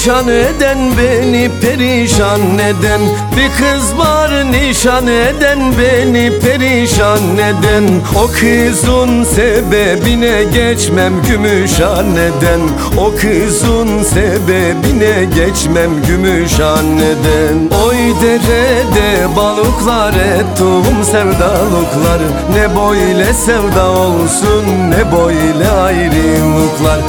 nişan eden beni perişan eden. Bir kız var nişan eden beni perişan eden. O kızın sebebine geçmem gümüşhaneden O kızın sebebine geçmem gümüşhaneden Oy derede balıklar ettim sevdalıklar. Ne böyle sevda olsun ne böyle ayrılıklar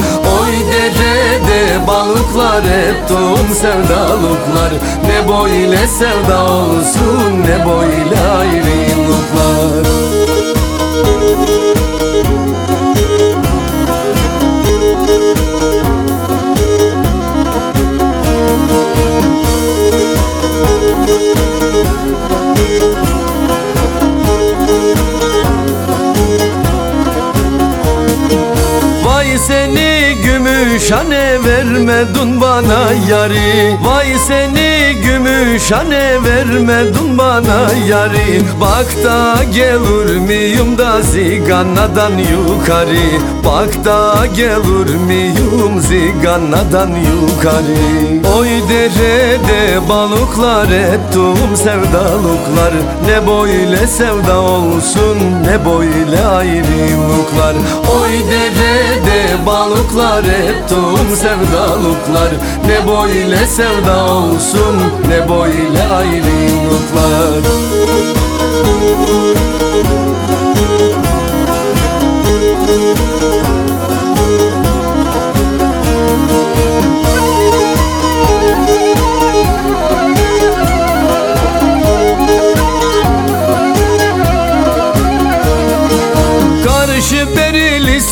Derede balıklar ettim sevdalıklar. Ne böyle sevda olsun ne böyle ayrılıklar. Vay seni gümüşhane vermedin bana yari. Vay seni gümüşhane vermedin bana yari. Bak da gelir miyim da ziganadan yukarı? Bak da gelir miyim ziganadan yukarı? Oy derede balıklar ettim sevdalıklar. Ne böyle sevda olsun ne böyle ayrılıklar. Oy derede balıklar ettim sevdalıklar. Ne böyle sevda olsun ne böyle ayrılıklar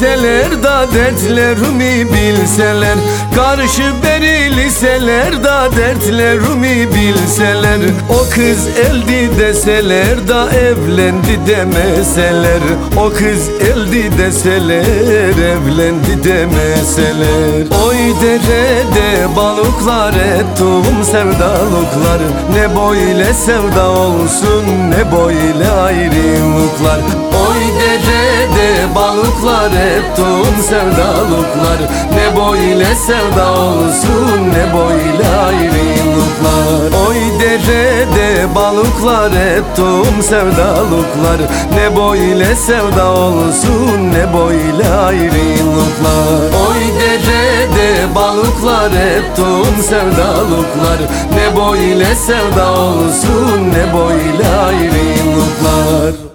beri liseler da dertlerimi bilseler Karşı beri liseler da dertlerimi bilseler. O kız eldi deseler da evlendi demeseler. O kız eldi deseler evlendi demeseler. Oy derede balıklar ettim sevdalıklar. Ne böyle sevda olsun ne böyle ayrılıklar. Oy derede balıklar ettim sevdalıklar. Ne böyle sevda olsun ne böyle ayrılıklar Oy derede balıklar ettim sevdalıklar. Ne böyle sevda olsun ne böyle ayrılıklar Oy derede balıklar ettim sevdalıklar. Ne böyle sevda olsun ne böyle ayrılıklar